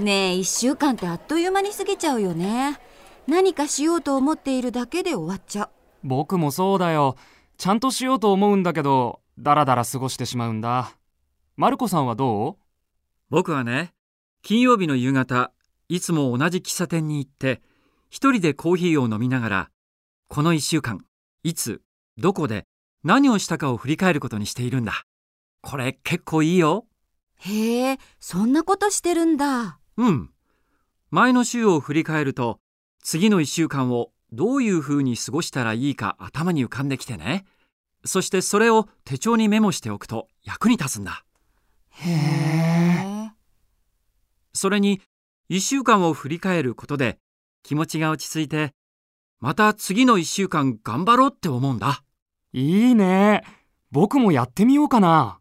ねえ1週間ってあっという間に過ぎちゃうよね。何かしようと思っているだけで終わっちゃう。僕もそうだよ。ちゃんとしようと思うんだけどだらだら過ごしてしまうんだ。マルコさんはどう？僕はね金曜日の夕方いつも同じ喫茶店に行って一人でコーヒーを飲みながらこの一週間いつどこで何をしたかを振り返ることにしているんだ。これ結構いいよ。へえそんなことしてるんだうん。前の週を振り返ると次の一週間をどういうふうに過ごしたらいいか頭に浮かんできてね。そしてそれを手帳にメモしておくと役に立つんだ。へえ。それに一週間を振り返ることで気持ちが落ち着いてまた次の一週間頑張ろうって思うんだ。いいね。僕もやってみようかな